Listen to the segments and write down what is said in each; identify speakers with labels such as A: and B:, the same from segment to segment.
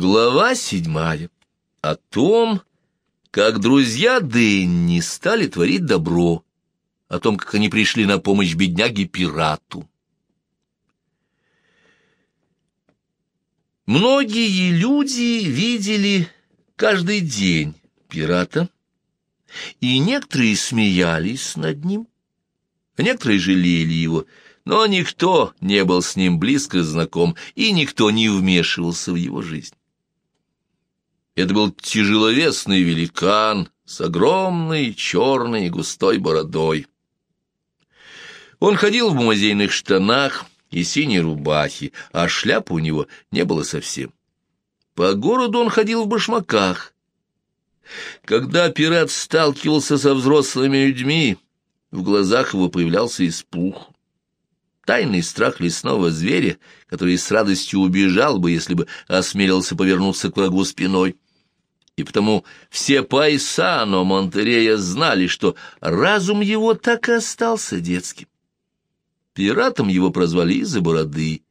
A: Глава седьмая. О том, как друзья Дэнни стали творить добро, о том, как они пришли на помощь бедняге-пирату. Многие люди видели каждый день пирата, и некоторые смеялись над ним, а некоторые жалели его, но никто не был с ним близко знаком, и никто не вмешивался в его жизнь. Это был тяжеловесный великан с огромной черной и густой бородой. Он ходил в музейных штанах и синей рубахе, а шляпы у него не было совсем. По городу он ходил в башмаках. Когда пират сталкивался со взрослыми людьми, в глазах его появлялся испуг. Тайный страх лесного зверя, который с радостью убежал бы, если бы осмелился повернуться к врагу спиной. И потому все пайсано Монтерея знали, что разум его так и остался детским. Пиратом его прозвали из-за бороды.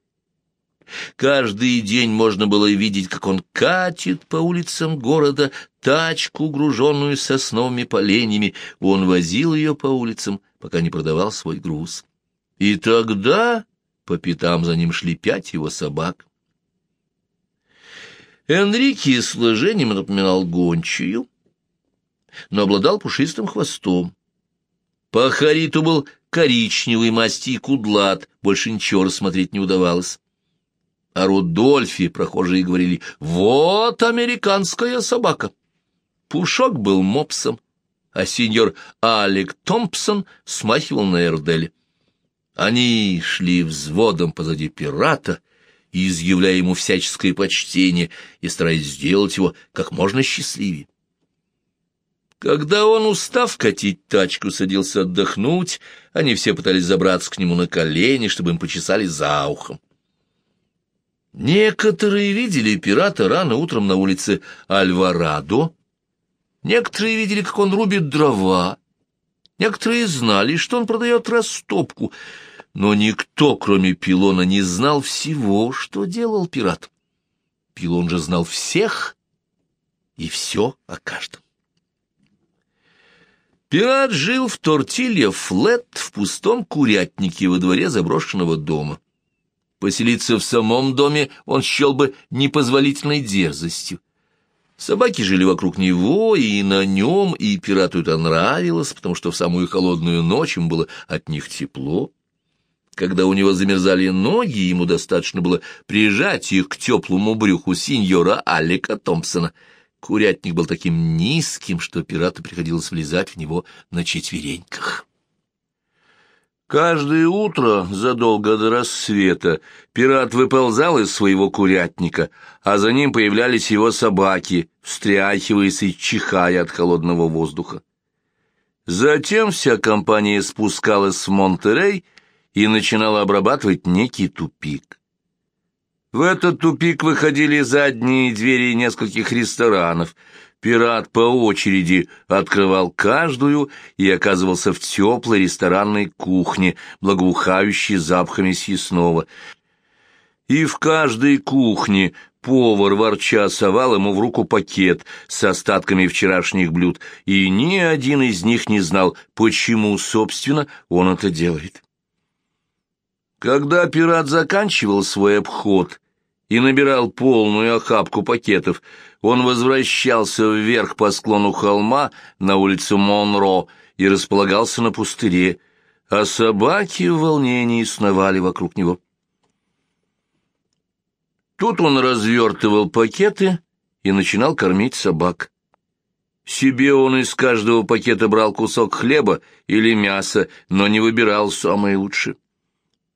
A: Каждый день можно было видеть, как он катит по улицам города тачку, груженную сосновыми поленьями. Он возил ее по улицам, пока не продавал свой груз. И тогда по пятам за ним шли пять его собак. Энрике сложением напоминал гончую, но обладал пушистым хвостом. Пахариту был коричневый масти и кудлат, больше ничего рассмотреть не удавалось. О Рудольфе прохожие говорили «Вот американская собака». Пушок был мопсом, а сеньор Алек Томпсон смахивал на Эрделе. Они шли взводом позади пирата, изъявляя ему всяческое почтение и стараясь сделать его как можно счастливее. Когда он, устав катить тачку, садился отдохнуть, они все пытались забраться к нему на колени, чтобы им почесали за ухом. Некоторые видели пирата рано утром на улице Альварадо, некоторые видели, как он рубит дрова, некоторые знали, что он продает растопку, но никто, кроме Пилона, не знал всего, что делал пират. Пилон же знал всех и все о каждом. Пират жил в Тортилье Флет в пустом курятнике во дворе заброшенного дома. Поселиться в самом доме он счел бы непозволительной дерзостью. Собаки жили вокруг него и на нем, и пирату это нравилось, потому что в самую холодную ночь им было от них тепло. Когда у него замерзали ноги, ему достаточно было прижать их к теплому брюху сеньора Алика Томпсона — Курятник был таким низким, что пирату приходилось влезать в него на четвереньках. Каждое утро, задолго до рассвета, пират выползал из своего курятника, а за ним появлялись его собаки, встряхиваясь и чихая от холодного воздуха. Затем вся компания спускалась в Монтерей и начинала обрабатывать некий тупик. В этот тупик выходили задние двери нескольких ресторанов. Пират по очереди открывал каждую и оказывался в теплой ресторанной кухне, благоухающей запахами съестного. И в каждой кухне повар ворча совал ему в руку пакет с остатками вчерашних блюд, и ни один из них не знал, почему, собственно, он это делает. Когда пират заканчивал свой обход и набирал полную охапку пакетов, он возвращался вверх по склону холма на улицу Монро и располагался на пустыре, а собаки в волнении сновали вокруг него. Тут он развертывал пакеты и начинал кормить собак. Себе он из каждого пакета брал кусок хлеба или мяса, но не выбирал самое лучшее.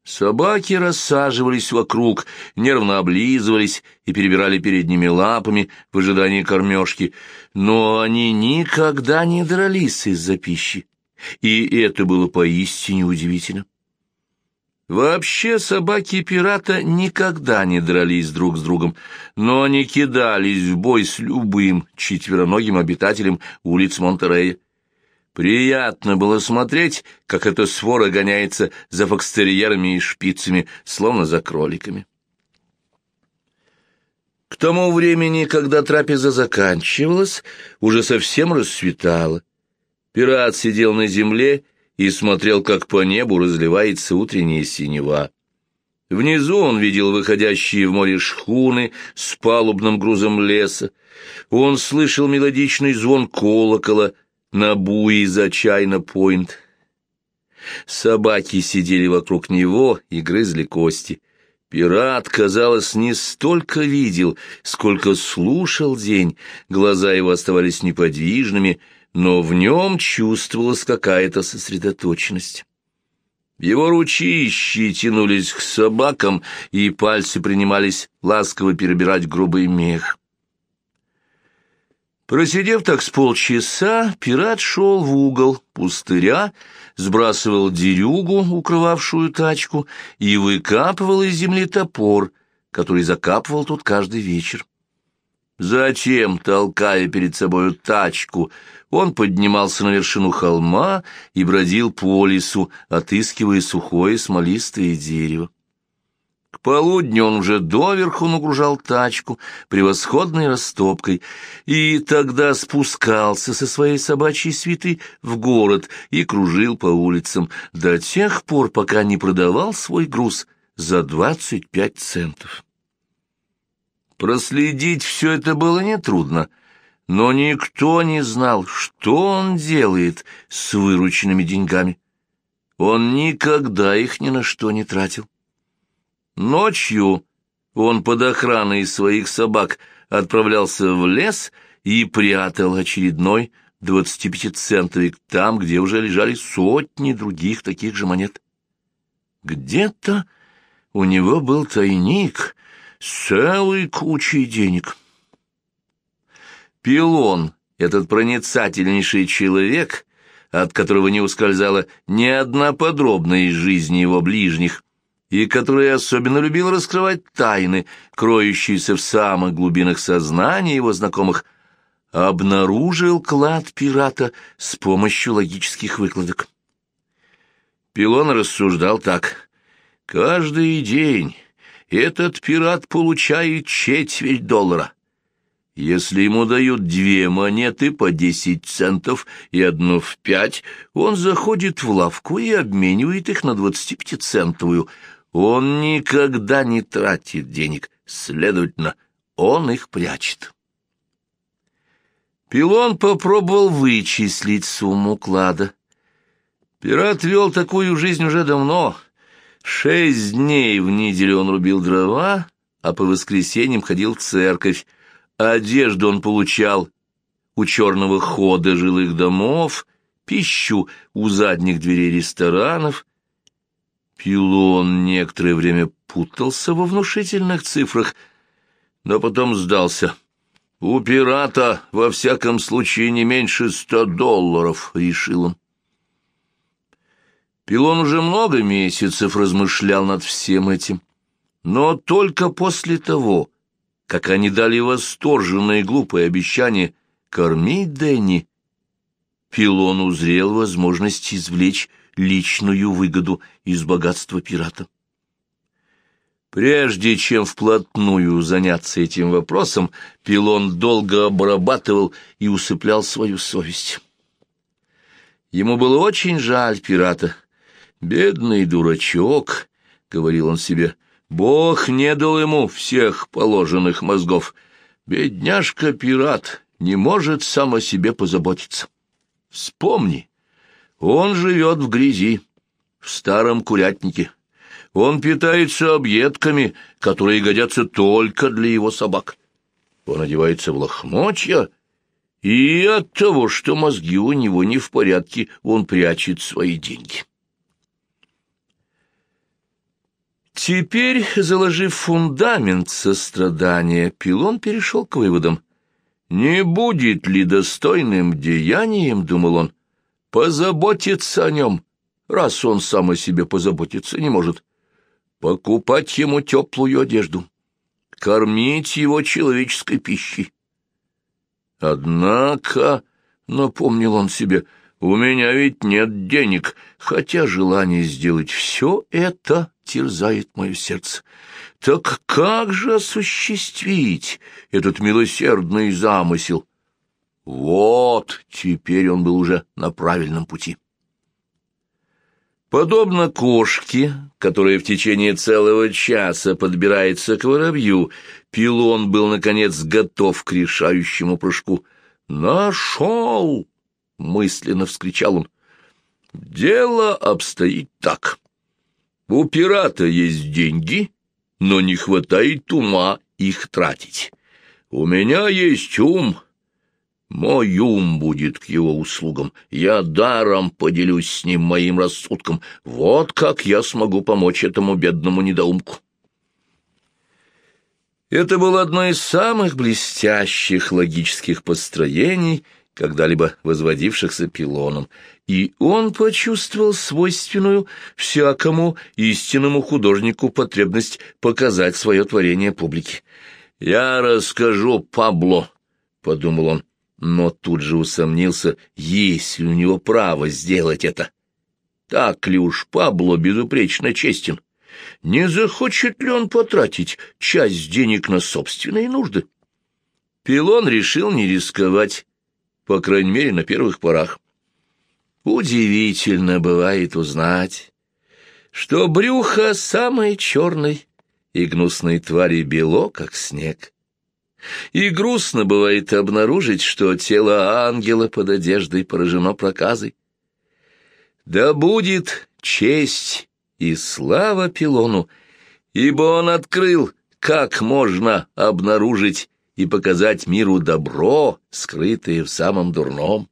A: Собаки рассаживались вокруг, нервно облизывались и перебирали передними лапами в ожидании кормежки, но они никогда не дрались из-за пищи, и это было поистине удивительно. Вообще собаки пирата никогда не дрались друг с другом, но они кидались в бой с любым четвероногим обитателем улиц Монтерея. Приятно было смотреть, как эта свора гоняется за фокстерьерами и шпицами, словно за кроликами. К тому времени, когда трапеза заканчивалась, уже совсем рассветало. Пират сидел на земле и смотрел, как по небу разливается утренняя синева. Внизу он видел выходящие в море шхуны с палубным грузом леса. Он слышал мелодичный звон колокола на буе за Чайна-Пойнт. Собаки сидели вокруг него и грызли кости. Пират, казалось, не столько видел, сколько слушал день. Глаза его оставались неподвижными, но в нем чувствовалась какая-то сосредоточенность. Его ручищи тянулись к собакам, и пальцы принимались ласково перебирать грубый мех. Просидев так с полчаса, пират шел в угол пустыря, сбрасывал дерюгу, укрывавшую тачку, и выкапывал из земли топор, который закапывал тут каждый вечер. Затем, толкая перед собою тачку, он поднимался на вершину холма и бродил по лесу, отыскивая сухое смолистое дерево. К полудню он уже доверху нагружал тачку превосходной растопкой, и тогда спускался со своей собачьей свиты в город и кружил по улицам до тех пор, пока не продавал свой груз за двадцать пять центов. Проследить все это было нетрудно — но никто не знал, что он делает с вырученными деньгами. Он никогда их ни на что не тратил. Ночью он под охраной своих собак отправлялся в лес и прятал очередной двадцатипятицентовик там, где уже лежали сотни других таких же монет. Где-то у него был тайник с целой кучей денег — Пилон, этот проницательнейший человек, от которого не ускользала ни одна подробная из жизни его ближних, и который особенно любил раскрывать тайны, кроющиеся в самых глубинах сознания его знакомых, обнаружил клад пирата с помощью логических выкладок. Пилон рассуждал так. «Каждый день этот пират получает четверть доллара». Если ему дают две монеты по десять центов и одну в пять, он заходит в лавку и обменивает их на двадцатипятицентовую. Он никогда не тратит денег, следовательно, он их прячет. Пилон попробовал вычислить сумму клада. Пират вел такую жизнь уже давно. Шесть дней в неделю он рубил дрова, а по воскресеньям ходил в церковь, Одежду он получал у черного хода жилых домов, пищу у задних дверей ресторанов. Пилон некоторое время путался во внушительных цифрах, но потом сдался. «У пирата, во всяком случае, не меньше ста долларов», — решил он. Пилон уже много месяцев размышлял над всем этим, но только после того, как они дали восторженное и глупое обещание кормить Дэнни, Пилон узрел возможность извлечь личную выгоду из богатства пирата. Прежде чем вплотную заняться этим вопросом, Пилон долго обрабатывал и усыплял свою совесть. Ему было очень жаль пирата. «Бедный дурачок», — говорил он себе, — Бог не дал ему всех положенных мозгов. Бедняжка-пират не может сам о себе позаботиться. Вспомни, он живет в грязи, в старом курятнике. Он питается объедками, которые годятся только для его собак. Он одевается в лохмотья, и от того, что мозги у него не в порядке, он прячет свои деньги. Теперь, заложив фундамент сострадания, Пилон перешел к выводам. «Не будет ли достойным деянием, — думал он, — позаботиться о нем, раз он сам о себе позаботиться не может, покупать ему теплую одежду, кормить его человеческой пищей? Однако, — напомнил он себе, — у меня ведь нет денег, хотя желание сделать все это терзает мое сердце. Так как же осуществить этот милосердный замысел? Вот, теперь он был уже на правильном пути. Подобно кошке, которая в течение целого часа подбирается к воробью, пилон был, наконец, готов к решающему прыжку. «Нашел!» — мысленно вскричал он. «Дело обстоит так. У пирата есть деньги, но не хватает ума их тратить. У меня есть ум, мой ум будет к его услугам. Я даром поделюсь с ним моим рассудком. Вот как я смогу помочь этому бедному недоумку. Это было одно из самых блестящих логических построений, когда-либо возводившихся пилоном, и он почувствовал свойственную всякому истинному художнику потребность показать свое творение публике. «Я расскажу Пабло», — подумал он, но тут же усомнился, есть ли у него право сделать это. Так ли уж Пабло безупречно честен? Не захочет ли он потратить часть денег на собственные нужды? Пилон решил не рисковать, по крайней мере, на первых порах. Удивительно бывает узнать, что брюхо самой черной и гнусной твари бело, как снег. И грустно бывает обнаружить, что тело ангела под одеждой поражено проказой. Да будет честь и слава Пилону, ибо он открыл, как можно обнаружить и показать миру добро, скрытое в самом дурном.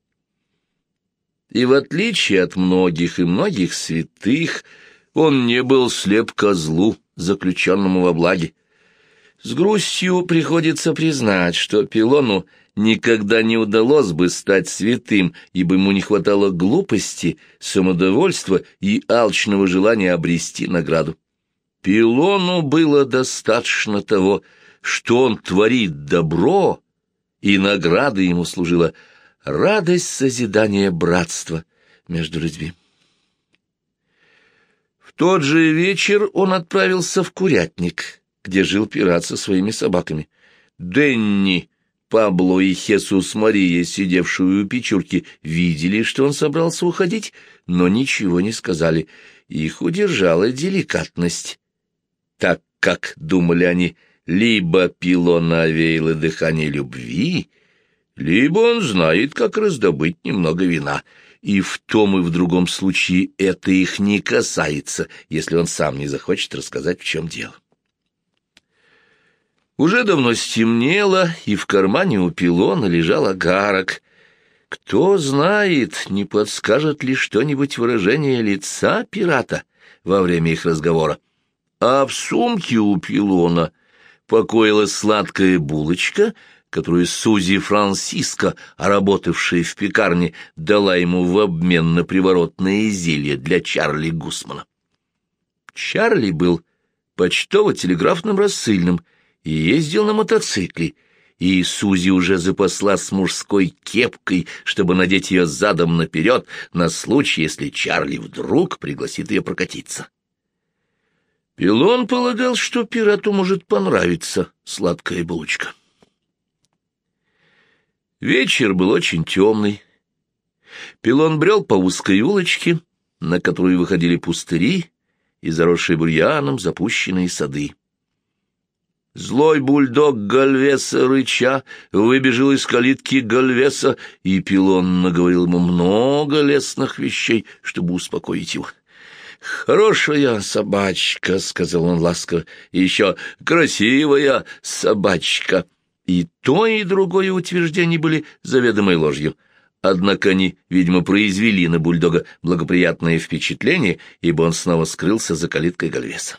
A: И в отличие от многих и многих святых, он не был слеп козлу, заключенному во благе. С грустью приходится признать, что Пилону никогда не удалось бы стать святым, ибо ему не хватало глупости, самодовольства и алчного желания обрести награду. Пилону было достаточно того, что он творит добро, и наградой ему служила радость созидания братства между людьми. В тот же вечер он отправился в курятник — где жил пират со своими собаками. Денни, Пабло и Хесус Мария, сидевшие у печурки, видели, что он собрался уходить, но ничего не сказали. Их удержала деликатность, так как, думали они, либо пилона овеяло дыхание любви, либо он знает, как раздобыть немного вина, и в том и в другом случае это их не касается, если он сам не захочет рассказать, в чем дело. Уже давно стемнело, и в кармане у пилона лежал агарок. Кто знает, не подскажет ли что-нибудь выражение лица пирата во время их разговора. А в сумке у пилона покоилась сладкая булочка, которую Сузи Франциско, работавшая в пекарне, дала ему в обмен на приворотное зелье для Чарли Гусмана. Чарли был почтово-телеграфным рассыльным — и ездил на мотоцикле, и Сузи уже запаслась мужской кепкой, чтобы надеть ее задом наперед на случай, если Чарли вдруг пригласит ее прокатиться. Пилон полагал, что пирату может понравиться сладкая булочка. Вечер был очень темный. Пилон брел по узкой улочке, на которую выходили пустыри и заросшие бурьяном запущенные сады. Злой бульдог Гальвеса, рыча, выбежал из калитки Гальвеса, и Пилон наговорил ему много лесных вещей, чтобы успокоить его. «Хорошая собачка», — сказал он ласково, — «и еще красивая собачка». И то, и другое утверждение были заведомой ложью. Однако они, видимо, произвели на бульдога благоприятное впечатление, ибо он снова скрылся за калиткой Гальвеса.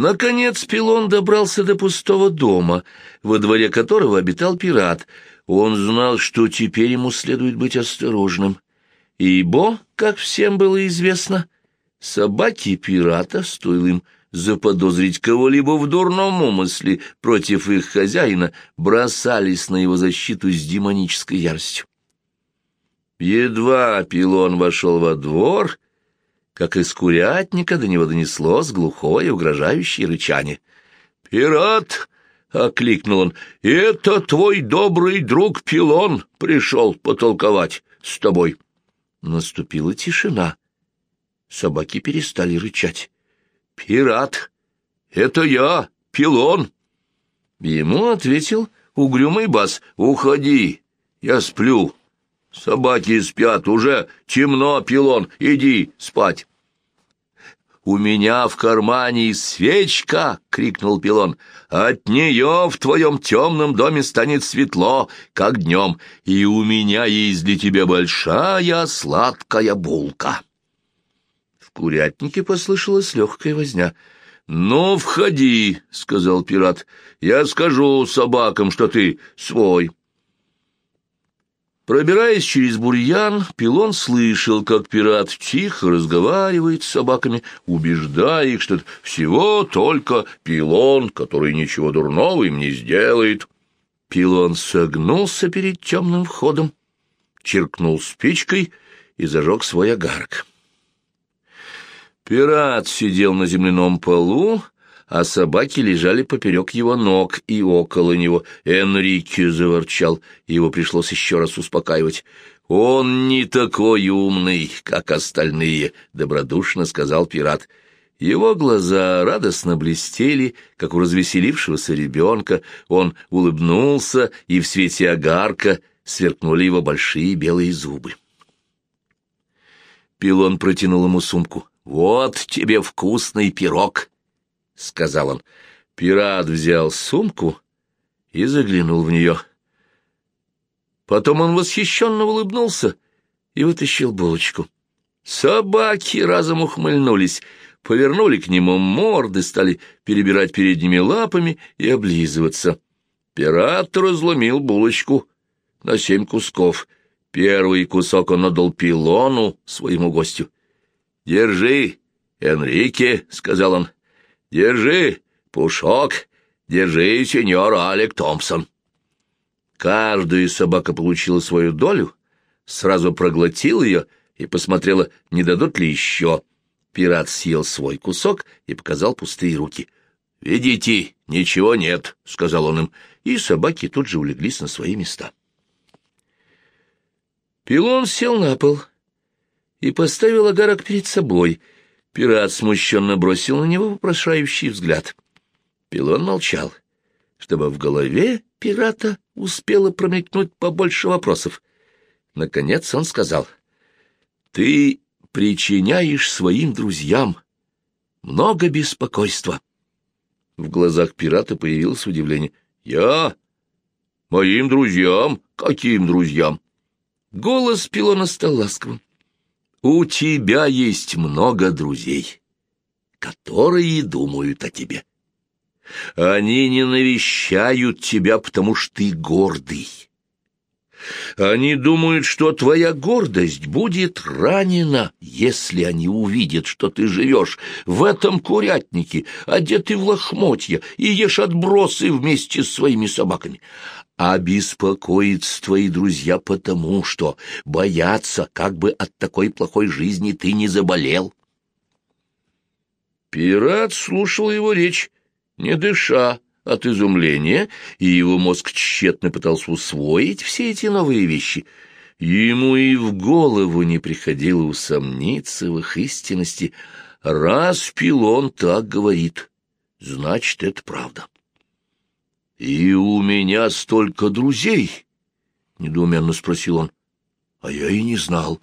A: Наконец Пилон добрался до пустого дома, во дворе которого обитал пират. Он знал, что теперь ему следует быть осторожным, ибо, как всем было известно, собаки пирата, стоило им заподозрить кого-либо в дурном умысле против их хозяина, бросались на его защиту с демонической яростью. Едва Пилон вошел во двор, как из курятника до него донеслось глухое угрожающее рычание. «Пират!» — окликнул он. «Это твой добрый друг Пилон пришел потолковать с тобой». Наступила тишина. Собаки перестали рычать. «Пират! Это я, Пилон!» Ему ответил угрюмый бас. «Уходи, я сплю. Собаки спят, уже темно, Пилон, иди спать». «У меня в кармане свечка!» — крикнул Пилон. «От нее в твоем темном доме станет светло, как днем, и у меня есть для тебя большая сладкая булка». В курятнике послышалась легкая возня. «Ну, входи», — сказал пират. «Я скажу собакам, что ты свой». Пробираясь через бурьян, Пилон слышал, как пират тихо разговаривает с собаками, убеждая их, что это всего только Пилон, который ничего дурного им не сделает. Пилон согнулся перед темным входом, черкнул спичкой и зажег свой огарок. Пират сидел на земляном полу, а собаки лежали поперек его ног и около него. Энрике заворчал, его пришлось еще раз успокаивать. «Он не такой умный, как остальные», — добродушно сказал пират. Его глаза радостно блестели, как у развеселившегося ребенка. Он улыбнулся, и в свете огарка сверкнули его большие белые зубы. Пилон протянул ему сумку. «Вот тебе вкусный пирог!» — сказал он. Пират взял сумку и заглянул в нее. Потом он восхищенно улыбнулся и вытащил булочку. Собаки разом ухмыльнулись, повернули к нему морды, стали перебирать передними лапами и облизываться. Пират разломил булочку на семь кусков. Первый кусок он отдал пилону, своему гостю. «Держи, Энрике», — сказал он. Держи, Пушок, держи, сеньор Алек Томпсон. Каждая собака получила свою долю, сразу проглотила ее и посмотрела, не дадут ли еще. Пират съел свой кусок и показал пустые руки. «Видите, ничего нет», — сказал он им, и собаки тут же улеглись на свои места. Пилон сел на пол и поставил огарок перед собой — Пират смущенно бросил на него вопрошающий взгляд. Пилон молчал, чтобы в голове пирата успело промелькнуть побольше вопросов. Наконец он сказал, «Ты причиняешь своим друзьям много беспокойства». В глазах пирата появилось удивление. «Я? Моим друзьям? Каким друзьям?» Голос Пилона стал ласковым. У тебя есть много друзей, которые думают о тебе. Они не навещают тебя, потому что ты гордый. Они думают, что твоя гордость будет ранена, если они увидят, что ты живешь в этом курятнике, одетый в лохмотья, и ешь отбросы вместе с своими собаками а беспокоятся твои друзья потому, что боятся, как бы от такой плохой жизни ты не заболел. Пират слушал его речь, не дыша от изумления, и его мозг тщетно пытался усвоить все эти новые вещи. Ему и в голову не приходило усомниться в их истинности. Раз Пилон так говорит, значит, это правда. «И у меня столько друзей!» — недоуменно спросил он. «А я и не знал».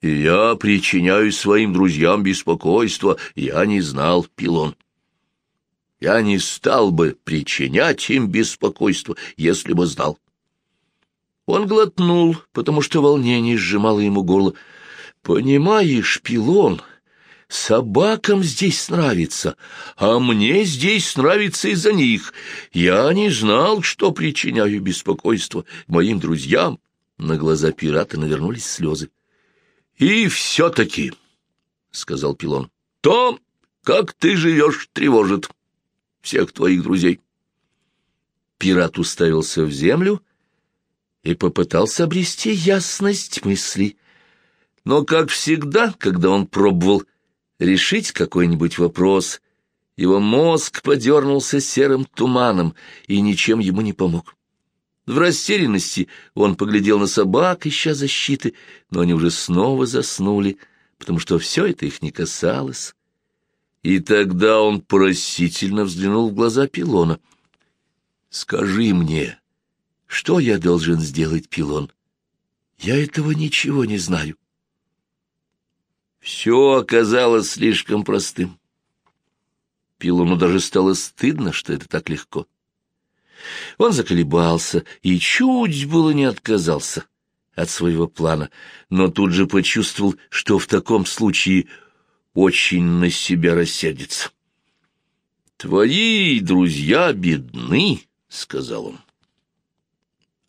A: «И я причиняю своим друзьям беспокойство, я не знал, Пилон». «Я не стал бы причинять им беспокойство, если бы знал». Он глотнул, потому что волнение сжимало ему горло. «Понимаешь, Пилон...» Собакам здесь нравится, а мне здесь нравится из-за них. Я не знал, что причиняю беспокойство моим друзьям. На глаза пирата навернулись слезы. — И все-таки, — сказал Пилон, — то, как ты живешь, тревожит всех твоих друзей. Пират уставился в землю и попытался обрести ясность мысли. Но, как всегда, когда он пробовал решить какой-нибудь вопрос, его мозг подернулся серым туманом и ничем ему не помог. В растерянности он поглядел на собак, ища защиты, но они уже снова заснули, потому что все это их не касалось. И тогда он просительно взглянул в глаза Пилона. «Скажи мне, что я должен сделать, Пилон? Я этого ничего не знаю». Все оказалось слишком простым. Пилону даже стало стыдно, что это так легко. Он заколебался и чуть было не отказался от своего плана, но тут же почувствовал, что в таком случае очень на себя рассердится. «Твои друзья бедны», — сказал он.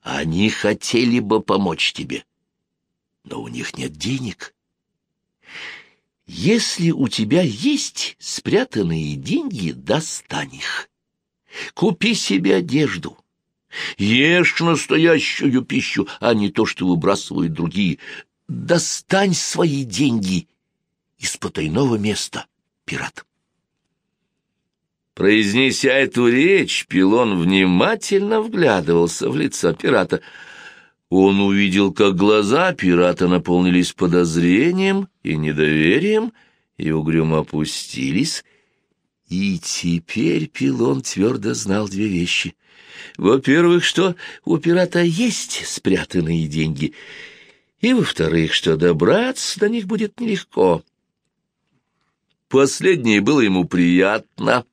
A: «Они хотели бы помочь тебе, но у них нет денег». Если у тебя есть спрятанные деньги, достань их. Купи себе одежду. Ешь настоящую пищу, а не то, что выбрасывают другие. Достань свои деньги из потайного места, пират. Произнеся эту речь, Пилон внимательно вглядывался в лицо пирата. Он увидел, как глаза пирата наполнились подозрением и недоверием, и угрюмо опустились, и теперь Пилон твердо знал две вещи. Во-первых, что у пирата есть спрятанные деньги, и, во-вторых, что добраться до них будет нелегко. Последнее было ему приятно,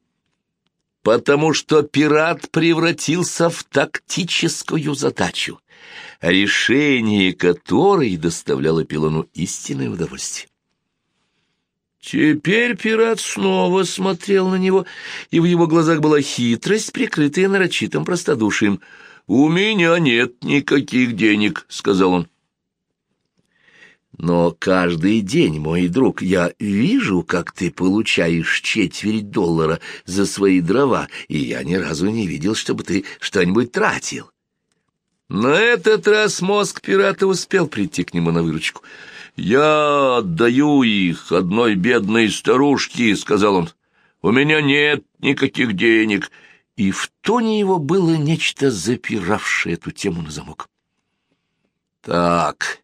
A: потому что пират превратился в тактическую задачу, решение которой доставляло Пилону истинное удовольствие. Теперь пират снова смотрел на него, и в его глазах была хитрость, прикрытая нарочитым простодушием. «У меня нет никаких денег», — сказал он. «Но каждый день, мой друг, я вижу, как ты получаешь четверть доллара за свои дрова, и я ни разу не видел, чтобы ты что-нибудь тратил». На этот раз мозг пирата успел прийти к нему на выручку — «Я отдаю их одной бедной старушке», — сказал он. «У меня нет никаких денег». И в тоне его было нечто, запиравшее эту тему на замок. «Так,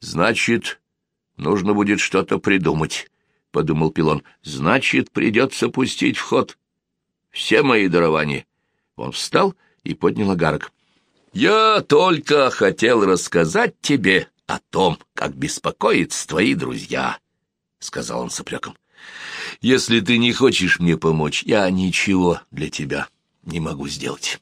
A: значит, нужно будет что-то придумать», — подумал Пилон. «Значит, придется пустить в ход все мои дарования». Он встал и поднял огарок. «Я только хотел рассказать тебе о том, как беспокоятся твои друзья, — сказал он с упреком. — Если ты не хочешь мне помочь, я ничего для тебя не могу сделать.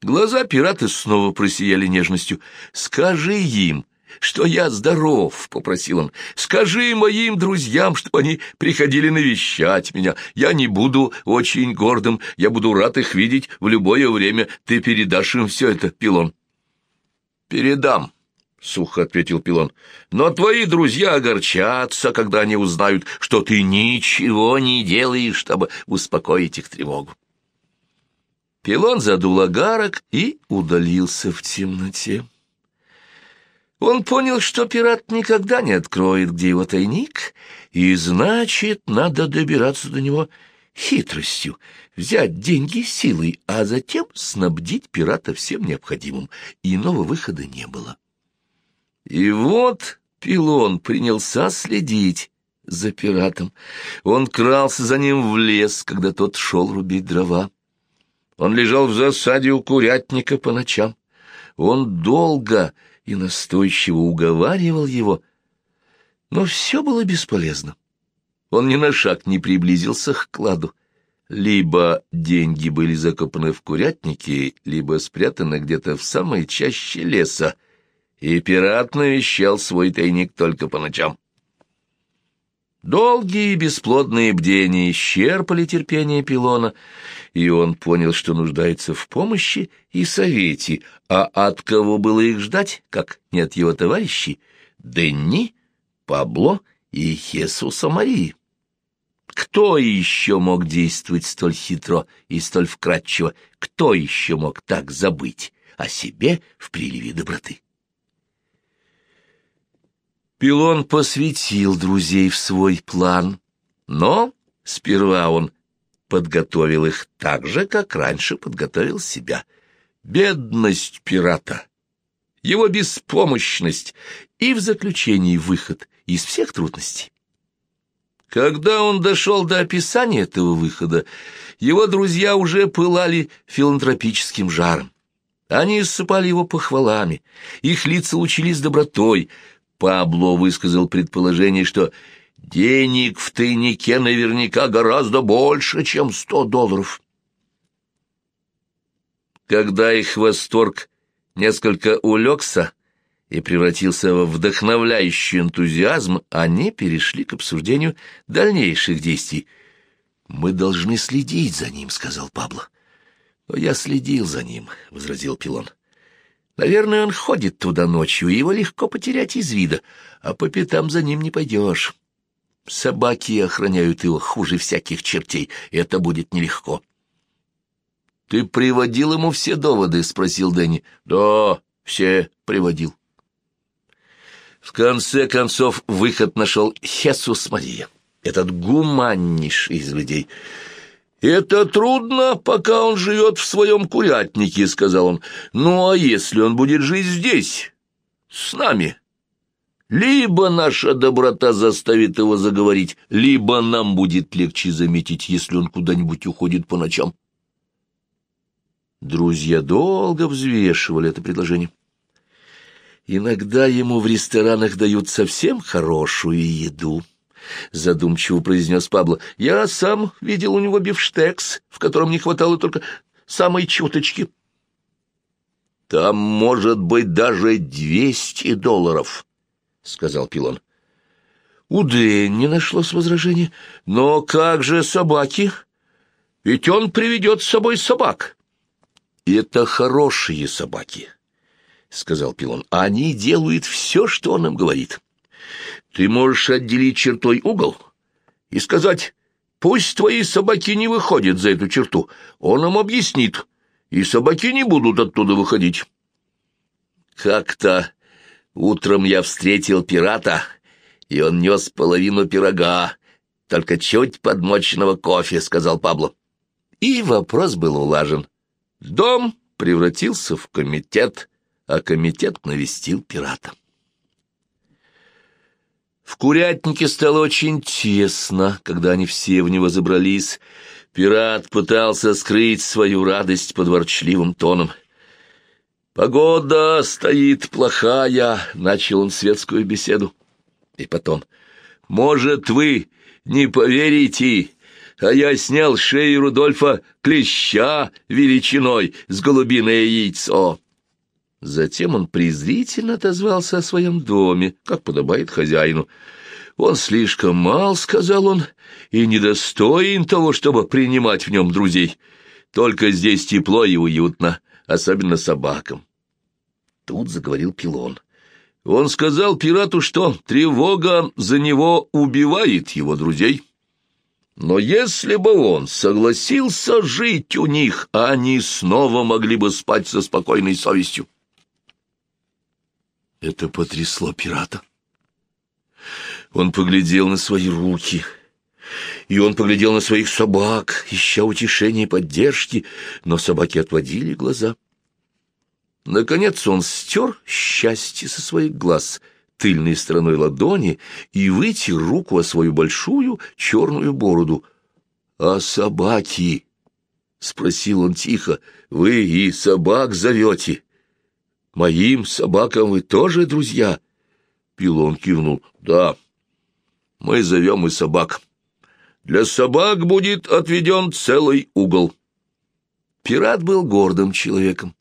A: Глаза пирата снова просияли нежностью. — Скажи им, что я здоров, — попросил он. — Скажи моим друзьям, чтобы они приходили навещать меня. Я не буду очень гордым, я буду рад их видеть в любое время. Ты передашь им все это, Пилон? — Передам, — сухо ответил Пилон. — Но твои друзья огорчатся, когда они узнают, что ты ничего не делаешь, чтобы успокоить их тревогу. Пилон задул огарок и удалился в темноте. Он понял, что пират никогда не откроет, где его тайник, и, значит, надо добираться до него хитростью, взять деньги силой, а затем снабдить пирата всем необходимым. Иного выхода не было. И вот Пилон принялся следить за пиратом. Он крался за ним в лес, когда тот шел рубить дрова. Он лежал в засаде у курятника по ночам. Он долго и настойчиво уговаривал его, но все было бесполезно. Он ни на шаг не приблизился к кладу. Либо деньги были закопаны в курятнике, либо спрятаны где-то в самой чаще леса, и пират навещал свой тайник только по ночам. Долгие бесплодные бдения исчерпали терпение Пилона, и он понял, что нуждается в помощи и совете, а от кого было их ждать, как не от его товарищей, Денни, Пабло и Хесуса Марии. Кто еще мог действовать столь хитро и столь вкратчиво? Кто еще мог так забыть о себе в приливе доброты? Пилон посвятил друзей в свой план, но сперва он подготовил их так же, как раньше подготовил себя. Бедность пирата, его беспомощность и в заключении выход из всех трудностей. Когда он дошел до описания этого выхода, его друзья уже пылали филантропическим жаром. Они ссыпали его похвалами, их лица лучились добротой. Пабло высказал предположение, что денег в тайнике наверняка гораздо больше, чем сто долларов. Когда их восторг несколько улегся, и превратился в вдохновляющий энтузиазм, они перешли к обсуждению дальнейших действий. «Мы должны следить за ним», — сказал Пабло. «Но я следил за ним», — возразил Пилон. «Наверное, он ходит туда ночью, и его легко потерять из вида, а по пятам за ним не пойдешь. Собаки охраняют его хуже всяких чертей, и это будет нелегко». «Ты приводил ему все доводы?» — спросил Дэнни. «Да, все приводил». В конце концов, выход нашел Хесус Мария, этот гуманнейший из людей. «Это трудно, пока он живет в своем курятнике», — сказал он. «Ну, а если он будет жить здесь, с нами?» Либо наша доброта заставит его заговорить, либо нам будет легче заметить, если он куда-нибудь уходит по ночам. Друзья долго взвешивали это предложение. Иногда ему в ресторанах дают совсем хорошую еду, — задумчиво произнес Пабло. Я сам видел у него бифштекс, в котором не хватало только самой чуточки. Там может быть даже двести долларов, — сказал Пилон. У Дэнни нашлось возражение. Но как же собаки? Ведь он приведет с собой собак. Это хорошие собаки. — сказал Пилон. — Они делают все, что он им говорит. Ты можешь отделить чертой угол и сказать, пусть твои собаки не выходят за эту черту. Он им объяснит, и собаки не будут оттуда выходить. Как-то утром я встретил пирата, и он нес половину пирога, только чуть подмоченного кофе, — сказал Пабло. И вопрос был улажен. Дом превратился в комитет, а комитет навестил пирата. В курятнике стало очень тесно, когда они все в него забрались. Пират пытался скрыть свою радость под ворчливым тоном. «Погода стоит плохая», — начал он светскую беседу. И потом, «Может, вы не поверите, а я снял шею Рудольфа клеща величиной с голубиное яйцо». Затем он презрительно отозвался о своем доме, как подобает хозяину. «Он слишком мал, — сказал он, — и недостоин того, чтобы принимать в нем друзей. Только здесь тепло и уютно, особенно собакам». Тут заговорил Пилон. Он сказал пирату, что тревога за него убивает его друзей. Но если бы он согласился жить у них, они снова могли бы спать со спокойной совестью. Это потрясло пирата. Он поглядел на свои руки, и он поглядел на своих собак, ища утешения и поддержки, но собаки отводили глаза. Наконец он стер счастье со своих глаз тыльной стороной ладони и вытер руку о свою большую черную бороду. «А собаки?» — спросил он тихо. «Вы и собак зовете?» Моим собакам вы тоже друзья?» Пилон кивнул. «Да, мы зовем и собак. Для собак будет отведен целый угол». Пират был гордым человеком.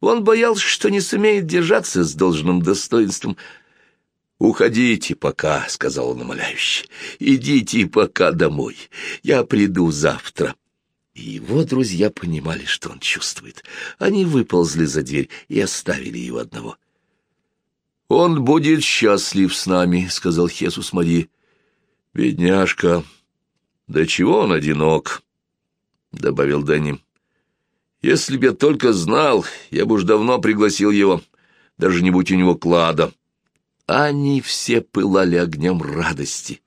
A: Он боялся, что не сумеет держаться с должным достоинством. «Уходите пока», — сказал он умоляюще. «Идите пока домой. Я приду завтра». И его друзья понимали, что он чувствует. Они выползли за дверь и оставили его одного. «Он будет счастлив с нами», — сказал Хесус Марии. «Бедняжка! Да чего он одинок?» — добавил Дэнни. «Если б я только знал, я бы уж давно пригласил его, даже не будь у него клада. они все пылали огнем радости.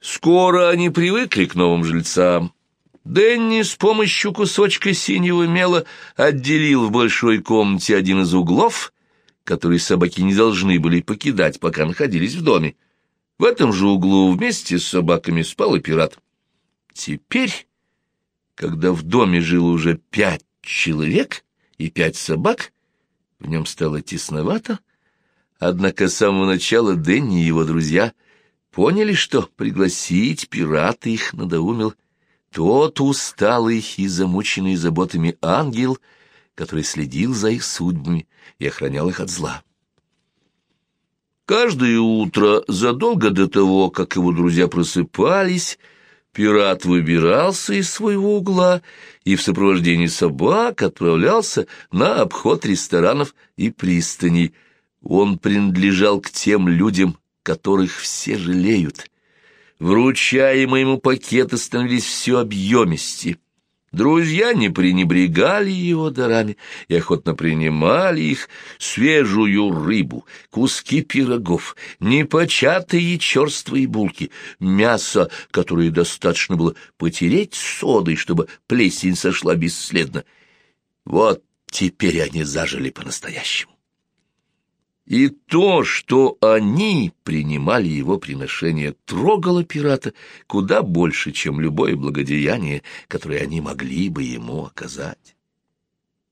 A: Скоро они привыкли к новым жильцам. Дэнни с помощью кусочка синего мела отделил в большой комнате один из углов, который собаки не должны были покидать, пока находились в доме. В этом же углу вместе с собаками спал и пират. Теперь, когда в доме жило уже пять человек и пять собак, в нем стало тесновато, однако с самого начала Дэнни и его друзья поняли, что пригласить пирата их надоумил тот усталый и замученный заботами ангел, который следил за их судьбами и охранял их от зла. Каждое утро, задолго до того, как его друзья просыпались, пират выбирался из своего угла и в сопровождении собак отправлялся на обход ресторанов и пристаней. Он принадлежал к тем людям, которых все жалеют. Вручаемые ему пакеты становились все объемистее. Друзья не пренебрегали его дарами и охотно принимали их, свежую рыбу, куски пирогов, непочатые черствые булки, мясо, которое достаточно было потереть содой, чтобы плесень сошла бесследно. Вот теперь они зажили по-настоящему. И то, что они принимали его приношение, трогало пирата куда больше, чем любое благодеяние, которое они могли бы ему оказать.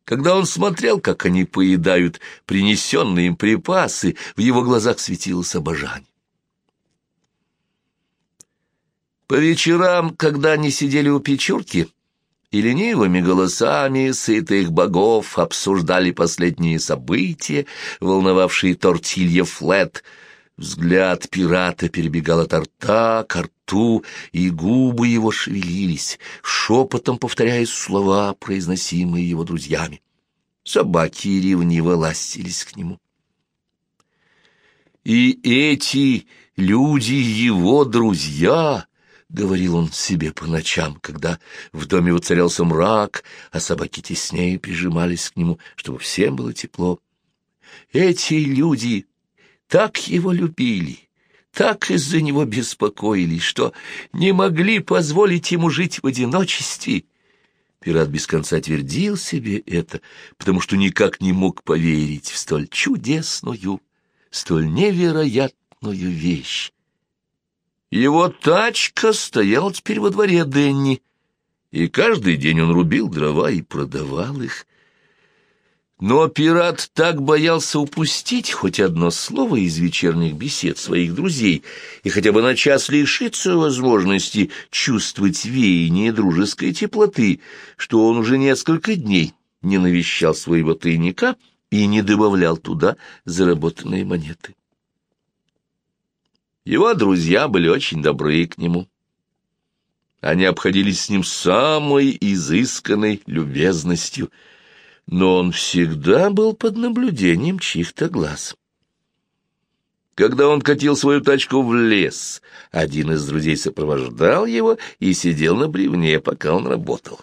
A: Когда он смотрел, как они поедают принесенные им припасы, в его глазах светилось обожание. По вечерам, когда они сидели у печурки, и ленивыми голосами сытых богов обсуждали последние события, волновавшие тортилья Флет. Взгляд пирата перебегал от рта к рту, и губы его шевелились, шепотом повторяя слова, произносимые его друзьями. Собаки ревниво ластились к нему. И эти люди его друзья — говорил он себе по ночам, когда в доме воцарялся мрак, а собаки теснее прижимались к нему, чтобы всем было тепло. Эти люди так его любили, так из-за него беспокоились, что не могли позволить ему жить в одиночестве. Пират без конца твердил себе это, потому что никак не мог поверить в столь чудесную, столь невероятную вещь. Его тачка стояла теперь во дворе Денни, и каждый день он рубил дрова и продавал их. Но пират так боялся упустить хоть одно слово из вечерних бесед своих друзей и хотя бы на час лишиться возможности чувствовать веяние дружеской теплоты, что он уже несколько дней не навещал своего тайника и не добавлял туда заработанные монеты. Его друзья были очень добры к нему. Они обходились с ним самой изысканной любезностью, но он всегда был под наблюдением чьих-то глаз. Когда он катил свою тачку в лес, один из друзей сопровождал его и сидел на бревне, пока он работал.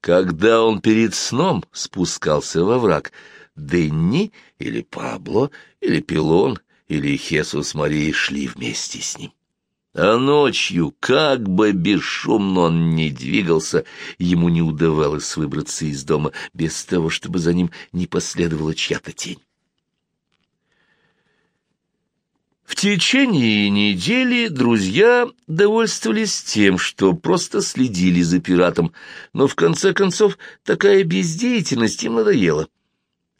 A: Когда он перед сном спускался во враг, Дэнни или Пабло или Пилон или Хесус Марии шли вместе с ним. А ночью, как бы бесшумно он ни двигался, ему не удавалось выбраться из дома без того, чтобы за ним не последовала чья-то тень. В течение недели друзья довольствовались тем, что просто следили за пиратом, но в конце концов такая бездеятельность им надоела.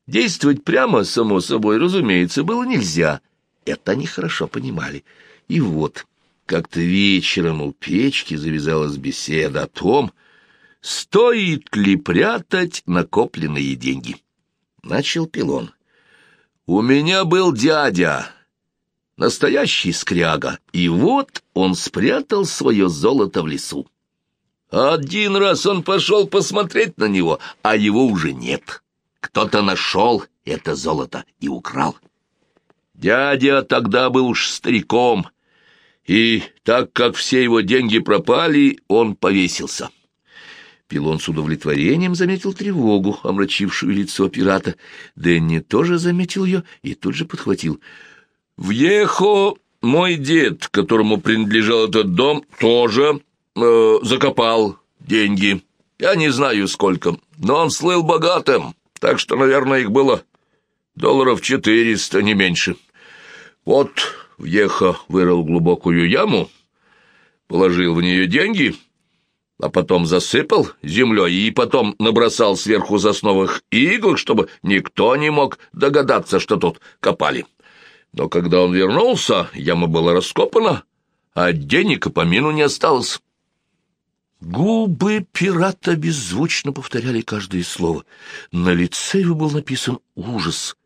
A: Действовать прямо, само собой, разумеется, было нельзя — это они хорошо понимали. И вот, как-то вечером у печки завязалась беседа о том, стоит ли прятать накопленные деньги. Начал Пилон. «У меня был дядя, настоящий скряга, и вот он спрятал свое золото в лесу. Один раз он пошел посмотреть на него, а его уже нет. Кто-то нашел это золото и украл. Дядя тогда был уж стариком, и так как все его деньги пропали, он повесился. Пилон с удовлетворением заметил тревогу, омрачившую лицо пирата. Дэнни тоже заметил ее и тут же подхватил. «Въехо мой дед, которому принадлежал этот дом, тоже э, закопал деньги. Я не знаю сколько, но он слыл богатым, так что, наверное, их было долларов четыреста, не меньше. Вот Въехо вырыл глубокую яму, положил в нее деньги, а потом засыпал землей и потом набросал сверху сосновых игл, чтобы никто не мог догадаться, что тут копали. Но когда он вернулся, яма была раскопана, а денег и помину не осталось. Губы пирата беззвучно повторяли каждое слово. На лице его был написан ужас.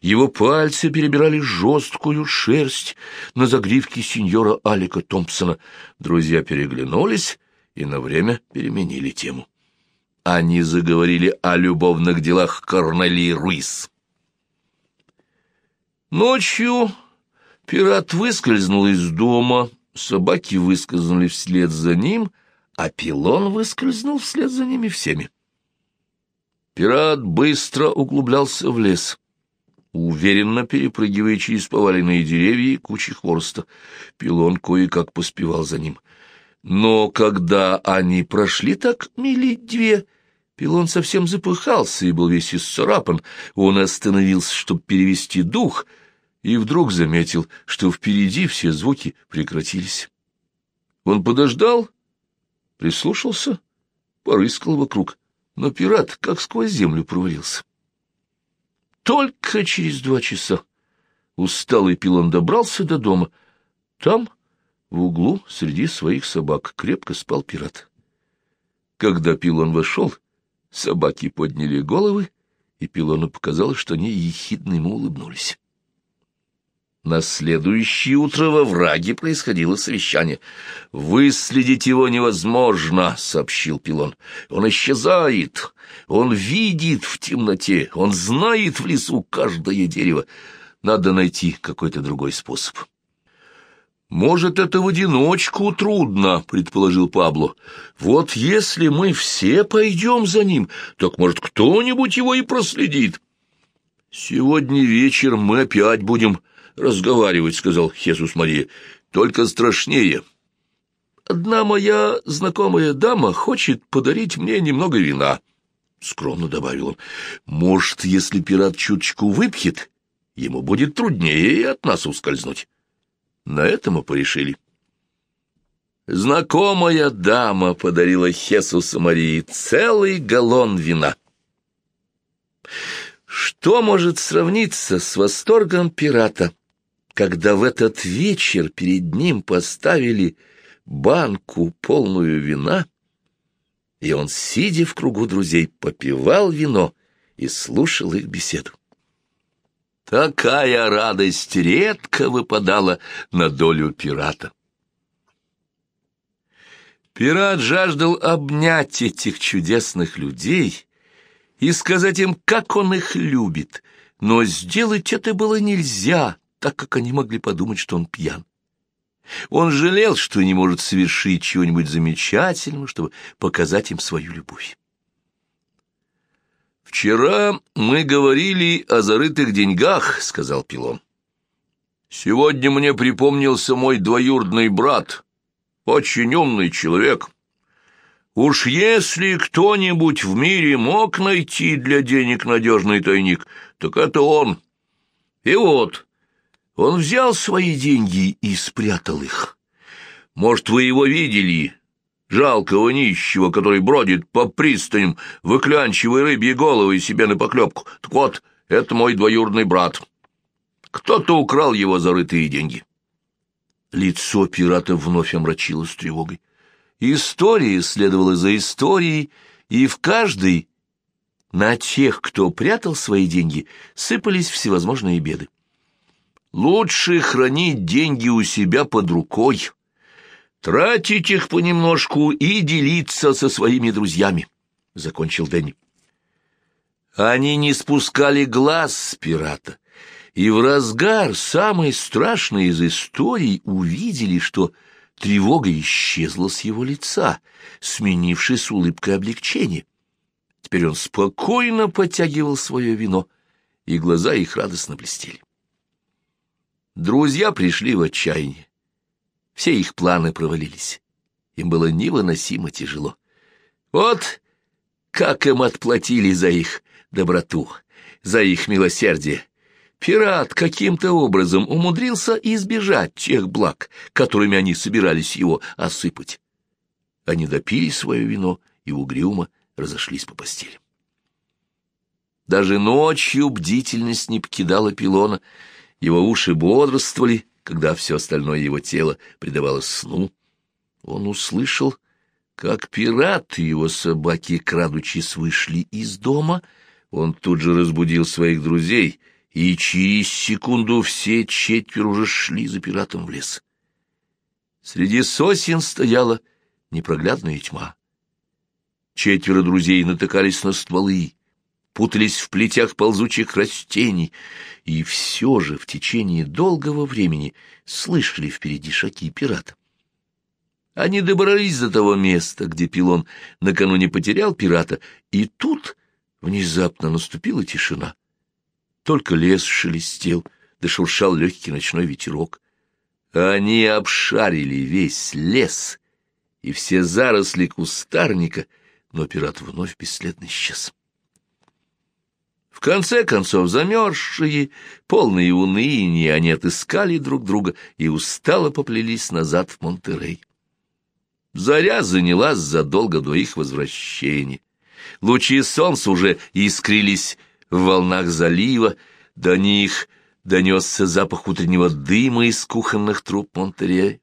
A: Его пальцы перебирали жесткую шерсть на загривке сеньора Алика Томпсона. Друзья переглянулись и на время переменили тему. Они заговорили о любовных делах Корнелии Руис. Ночью пират выскользнул из дома, собаки выскользнули вслед за ним, а пилон выскользнул вслед за ними всеми. Пират быстро углублялся в лес, уверенно перепрыгивая через поваленные деревья и кучи хвороста. Пилон кое-как поспевал за ним. Но когда они прошли так мили две, пилон совсем запыхался и был весь исцарапан. Он остановился, чтобы перевести дух, и вдруг заметил, что впереди все звуки прекратились. Он подождал прислушался, порыскал вокруг, но пират как сквозь землю провалился. Только через два часа усталый пилон добрался до дома. Там, в углу, среди своих собак, крепко спал пират. Когда пилон вошел, собаки подняли головы, и пилону показалось, что они ехидно ему улыбнулись. На следующее утро во враге происходило совещание. «Выследить его невозможно», — сообщил Пилон. «Он исчезает, он видит в темноте, он знает в лесу каждое дерево. Надо найти какой-то другой способ». «Может, это в одиночку трудно», — предположил Пабло. «Вот если мы все пойдем за ним, так, может, кто-нибудь его и проследит». «Сегодня вечером мы опять будем разговаривать, — сказал Хесус Мария, — только страшнее. Одна моя знакомая дама хочет подарить мне немного вина, — скромно добавил он. Может, если пират чуточку выпьет, ему будет труднее и от нас ускользнуть. На это мы порешили. Знакомая дама подарила Хесусу Марии целый галлон вина. Что может сравниться с восторгом пирата, когда в этот вечер перед ним поставили банку, полную вина, и он, сидя в кругу друзей, попивал вино и слушал их беседу. Такая радость редко выпадала на долю пирата. Пират жаждал обнять этих чудесных людей и сказать им, как он их любит, но сделать это было нельзя, так как они могли подумать, что он пьян. Он жалел, что не может совершить чего-нибудь замечательного, чтобы показать им свою любовь. «Вчера мы говорили о зарытых деньгах», — сказал Пилон. «Сегодня мне припомнился мой двоюродный брат, очень умный человек. Уж если кто-нибудь в мире мог найти для денег надежный тайник, так это он. И вот, он взял свои деньги и спрятал их. Может, вы его видели, жалкого нищего, который бродит по пристаням, выклянчивая рыбьи головы себе на поклепку. Так вот, это мой двоюродный брат. Кто-то украл его зарытые деньги. Лицо пирата вновь омрачилось тревогой. История следовала за историей, и в каждой на тех, кто прятал свои деньги, сыпались всевозможные беды. Лучше хранить деньги у себя под рукой, тратить их понемножку и делиться со своими друзьями, — закончил Дэнни. Они не спускали глаз с пирата, и в разгар самой страшной из историй увидели, что Тревога исчезла с его лица, сменившись улыбкой облегчения. Теперь он спокойно потягивал свое вино, и глаза их радостно блестели. Друзья пришли в отчаяние. Все их планы провалились. Им было невыносимо тяжело. Вот как им отплатили за их доброту, за их милосердие. Пират каким-то образом умудрился избежать тех благ, которыми они собирались его осыпать. Они допили свое вино и угрюмо разошлись по постели. Даже ночью бдительность не покидала пилона, его уши бодрствовали, когда все остальное его тело предавалось сну. Он услышал, как пират и его собаки, крадучись, вышли из дома. Он тут же разбудил своих друзей, и через секунду все четверо уже шли за пиратом в лес. Среди сосен стояла непроглядная тьма. Четверо друзей натыкались на стволы, путались в плетях ползучих растений, и все же в течение долгого времени слышали впереди шаги пирата. Они добрались до того места, где пилон накануне потерял пирата, и тут внезапно наступила тишина. Только лес шелестел, да шуршал легкий ночной ветерок. Они обшарили весь лес и все заросли кустарника, но пират вновь бесследно исчез. В конце концов, замерзшие, полные уныния, они отыскали друг друга и устало поплелись назад в Монтерей. Заря занялась задолго до их возвращения. Лучи солнца уже искрились в волнах залива, до них донесся запах утреннего дыма из кухонных труб Монтерея.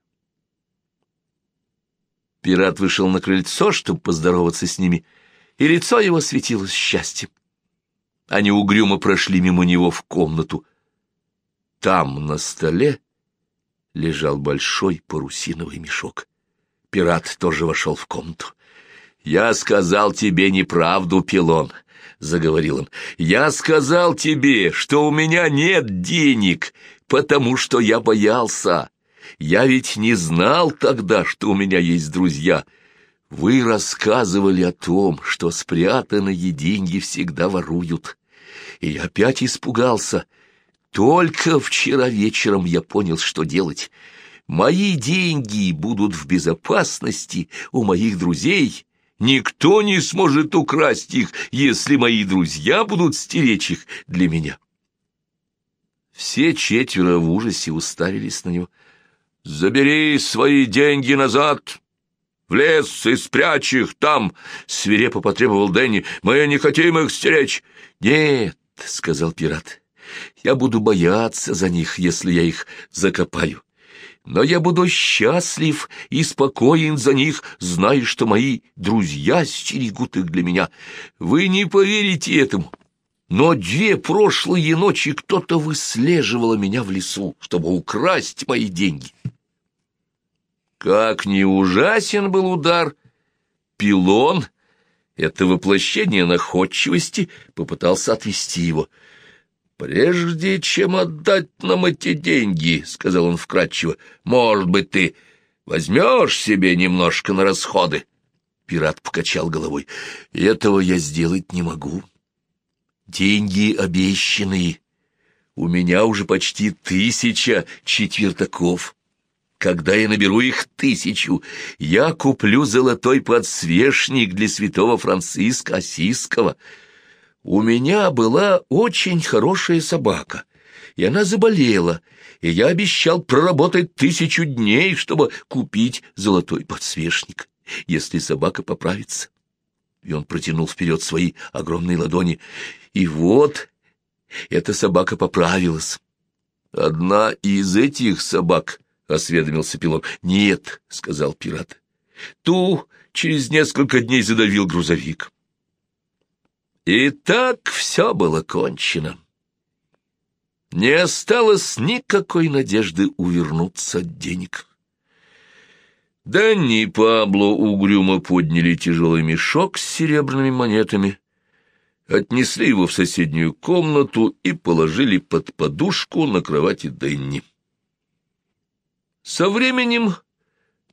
A: Пират вышел на крыльцо, чтобы поздороваться с ними, и лицо его светилось счастьем. Они угрюмо прошли мимо него в комнату. Там, на столе, лежал большой парусиновый мешок. Пират тоже вошел в комнату. «Я сказал тебе неправду, Пилон», — заговорил он. «Я сказал тебе, что у меня нет денег, потому что я боялся. Я ведь не знал тогда, что у меня есть друзья. Вы рассказывали о том, что спрятанные деньги всегда воруют. И я опять испугался. Только вчера вечером я понял, что делать. Мои деньги будут в безопасности у моих друзей. Никто не сможет украсть их, если мои друзья будут стеречь их для меня. Все четверо в ужасе уставились на него. «Забери свои деньги назад!» В лес и спрячь их там, — свирепо потребовал Дэнни. — Мы не хотим их стеречь. — Нет, — сказал пират, — я буду бояться за них, если я их закопаю. Но я буду счастлив и спокоен за них, зная, что мои друзья стерегут их для меня. Вы не поверите этому. Но две прошлые ночи кто-то выслеживал меня в лесу, чтобы украсть мои деньги. Как не ужасен был удар! Пилон, это воплощение находчивости, попытался отвести его. «Прежде чем отдать нам эти деньги, — сказал он вкратчиво, — может быть, ты возьмешь себе немножко на расходы?» Пират покачал головой. «Этого я сделать не могу. Деньги обещанные. У меня уже почти тысяча четвертаков. Когда я наберу их тысячу, я куплю золотой подсвечник для святого Франциска Осиского. У меня была очень хорошая собака, и она заболела, и я обещал проработать тысячу дней, чтобы купить золотой подсвечник, если собака поправится. И он протянул вперед свои огромные ладони. И вот эта собака поправилась. Одна из этих собак —— осведомился пилот. «Нет», — сказал пират. «Ту через несколько дней задавил грузовик». И так все было кончено. Не осталось никакой надежды увернуться от денег. Дэнни и Пабло угрюмо подняли тяжелый мешок с серебряными монетами, отнесли его в соседнюю комнату и положили под подушку на кровати Дэнни. Со временем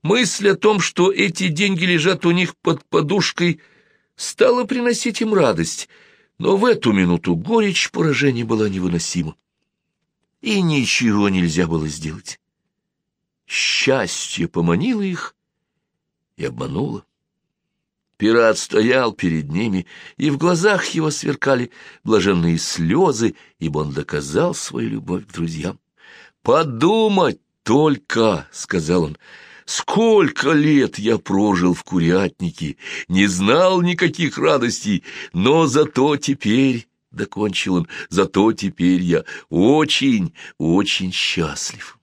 A: Мысль о том, что эти деньги лежат у них под подушкой, стала приносить им радость, но в эту минуту горечь поражения была невыносима. И ничего нельзя было сделать. Счастье поманило их и обмануло. Пират стоял перед ними, и в глазах его сверкали блаженные слезы, ибо он доказал свою любовь к друзьям. «Подумать только!» — сказал он. «Сколько лет я прожил в курятнике, не знал никаких радостей, но зато теперь...» — докончил он, — «зато теперь я очень, очень счастлив».